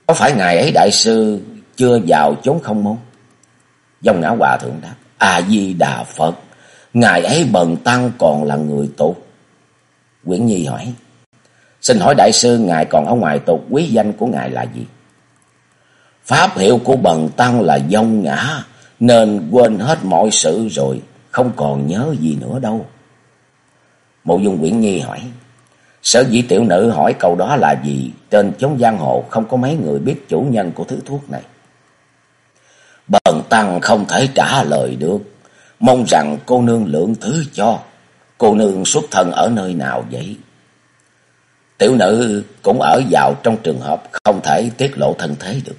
Có phải ngày ấy đại sư chưa vào chốn không môn? Dông ngã hòa thượng đáp, A-di-đà Phật, ngày ấy bần tăng còn là người tục. Quyển Nhi hỏi. Xin hỏi đại sư ngài còn ở ngoài tục quý danh của ngài là gì? Pháp hiệu của bần tăng là dông ngã. Nên quên hết mọi sự rồi. Không còn nhớ gì nữa đâu. Mộ dung Quyển Nhi hỏi. Sở dĩ tiểu nữ hỏi câu đó là gì? Trên chốn giang hồ không có mấy người biết chủ nhân của thứ thuốc này. Bần tăng không thể trả lời được. Mong rằng cô nương lượng thứ cho. Cô nương xuất thân ở nơi nào vậy? Tiểu nữ cũng ở vào trong trường hợp không thể tiết lộ thân thế được.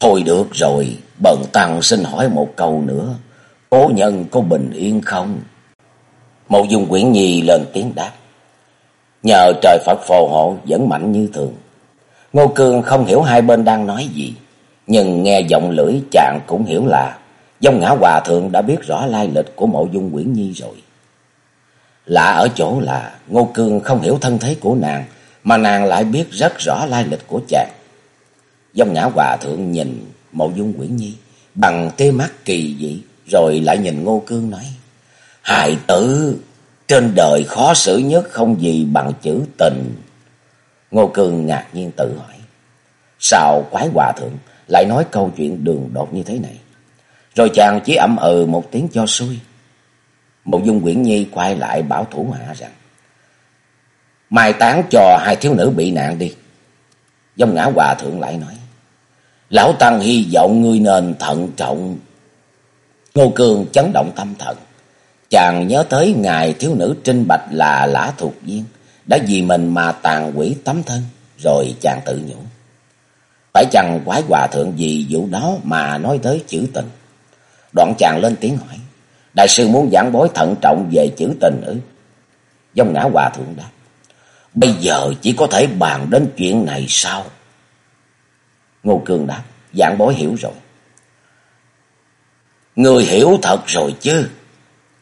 Thôi được rồi, bần tăng xin hỏi một câu nữa. Cố nhân có bình yên không? Mộ dung quyển nhi lên tiếng đáp. Nhờ trời Phật phù hộ vẫn mạnh như thường. Ngô Cương không hiểu hai bên đang nói gì. Nhưng nghe giọng lưỡi chàng cũng hiểu là Dông ngã hòa thượng đã biết rõ lai lịch của mộ dung quyển nhi rồi. Lạ ở chỗ là Ngô Cương không hiểu thân thế của nàng, mà nàng lại biết rất rõ lai lịch của chàng. Dông ngã hòa thượng nhìn mộ dung quyển nhi bằng tia mắt kỳ dị, rồi lại nhìn Ngô Cương nói. Hài tử, trên đời khó xử nhất không gì bằng chữ tình. Ngô Cương ngạc nhiên tự hỏi. Sao quái hòa thượng lại nói câu chuyện đường đột như thế này? Rồi chàng chỉ ậm ừ một tiếng cho xuôi. Mộ dung quyển nhi quay lại bảo thủ hạ rằng. Mai tán cho hai thiếu nữ bị nạn đi. Dông ngã hòa thượng lại nói. Lão Tăng hy vọng ngươi nên thận trọng. Ngô Cương chấn động tâm thần. Chàng nhớ tới ngài thiếu nữ trinh bạch là lã thuộc viên. Đã vì mình mà tàn quỷ tấm thân. Rồi chàng tự nhủ. Phải chăng quái hòa thượng vì vụ đó mà nói tới chữ tình. Đoạn chàng lên tiếng hỏi. Đại sư muốn giảng bối thận trọng về chữ tình ư? Dông ngã hòa thượng đáp. Bây giờ chỉ có thể bàn đến chuyện này sao? Ngô Cương đáp. Dạng bối hiểu rồi. Người hiểu thật rồi chứ?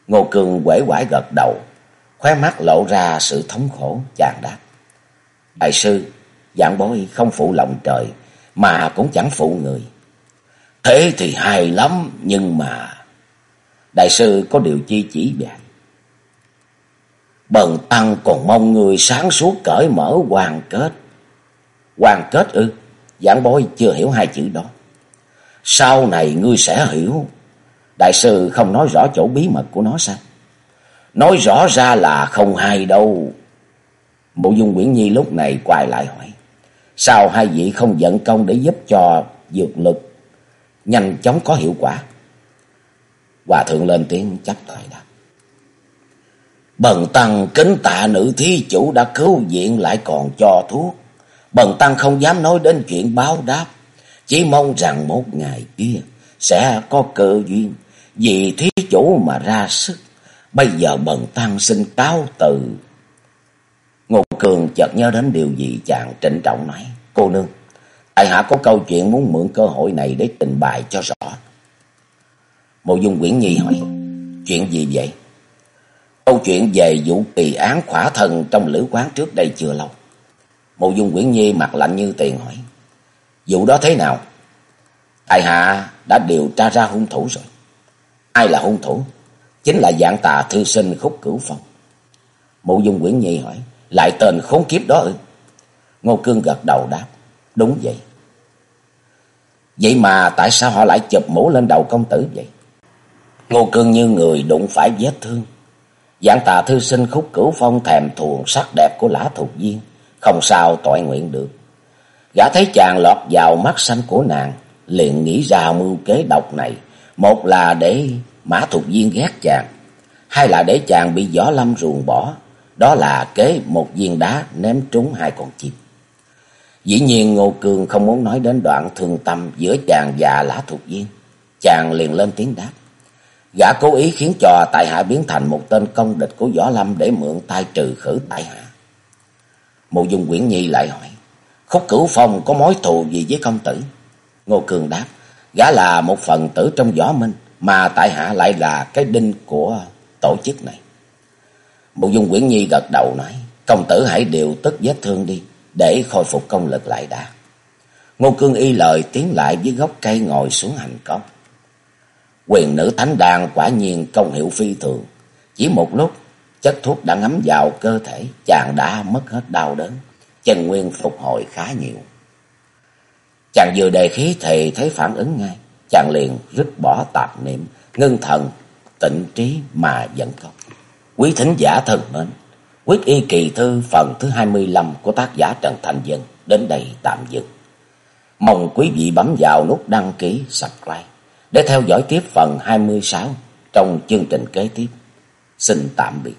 Ngô Cương quể quải gật đầu. Khóe mắt lộ ra sự thống khổ. Chàng đáp. Đại sư, dạng bối không phụ lòng trời, mà cũng chẳng phụ người. Thế thì hay lắm, nhưng mà... Đại sư có điều chi chỉ dạy. Bần tăng còn mong người sáng suốt cởi mở hoàn kết. Hoàn kết ư? Giảng bối chưa hiểu hai chữ đó. Sau này ngươi sẽ hiểu. Đại sư không nói rõ chỗ bí mật của nó sao? Nói rõ ra là không hay đâu. Bộ dung Nguyễn Nhi lúc này quay lại hỏi. Sao hai vị không dẫn công để giúp cho dược lực nhanh chóng có hiệu quả? Hòa thượng lên tiếng chấp tay đáp. Bần tăng kính tạ nữ thí chủ đã cứu viện lại còn cho thuốc. Bần tăng không dám nói đến chuyện báo đáp. Chỉ mong rằng một ngày kia sẽ có cơ duyên. Vì thí chủ mà ra sức. Bây giờ bần tăng xin cáo từ. Ngô Cường chợt nhớ đến điều gì chàng trịnh trọng nói. Cô nương, tại hạ có câu chuyện muốn mượn cơ hội này để trình bày cho rõ. Mộ dung quyển nhi hỏi, chuyện gì vậy? Câu chuyện về vụ kỳ án khỏa thần trong lữ quán trước đây chưa lâu. Mộ dung quyển nhi mặt lạnh như tiền hỏi, vụ đó thế nào? tài hạ đã điều tra ra hung thủ rồi. Ai là hung thủ? Chính là dạng tà thư sinh khúc cửu phong. Mộ dung quyển nhi hỏi, lại tên khốn kiếp đó ư? Ngô Cương gật đầu đáp. Đúng vậy. Vậy mà tại sao họ lại chụp mũ lên đầu công tử vậy? Ngô Cương như người đụng phải vết thương. Giảng tà thư sinh khúc cửu phong thèm thuồng sắc đẹp của lã thuộc viên. Không sao tội nguyện được. Gã thấy chàng lọt vào mắt xanh của nàng. Liền nghĩ ra mưu kế độc này. Một là để mã thuộc viên ghét chàng. Hai là để chàng bị gió lâm ruồng bỏ. Đó là kế một viên đá ném trúng hai con chim. Dĩ nhiên Ngô Cường không muốn nói đến đoạn thương tâm giữa chàng và lã thuộc viên. Chàng liền lên tiếng đáp. Gã cố ý khiến cho tại hạ biến thành một tên công địch của Võ Lâm để mượn tay trừ khử tại hạ. Mộ dung quyển nhi lại hỏi. Khúc cửu phong có mối thù gì với công tử? Ngô Cường đáp. Gã là một phần tử trong võ minh. Mà tại hạ lại là cái đinh của tổ chức này. Mộ dung quyển nhi gật đầu nói. Công tử hãy điều tức vết thương đi để khôi phục công lực lại đã. Ngô Cương y lời tiến lại với gốc cây ngồi xuống hành công. Quyền nữ thánh đàn quả nhiên công hiệu phi thường. Chỉ một lúc, chất thuốc đã ngấm vào cơ thể, chàng đã mất hết đau đớn, chân nguyên phục hồi khá nhiều. Chàng vừa đề khí thì thấy phản ứng ngay, chàng liền rứt bỏ tạp niệm, ngưng thần, tịnh trí mà dẫn công. Quý thính giả thân mến! Quyết y kỳ thư phần thứ 25 của tác giả Trần Thành Dân đến đây tạm dừng. Mong quý vị bấm vào nút đăng ký, subscribe để theo dõi tiếp phần 26 trong chương trình kế tiếp. Xin tạm biệt.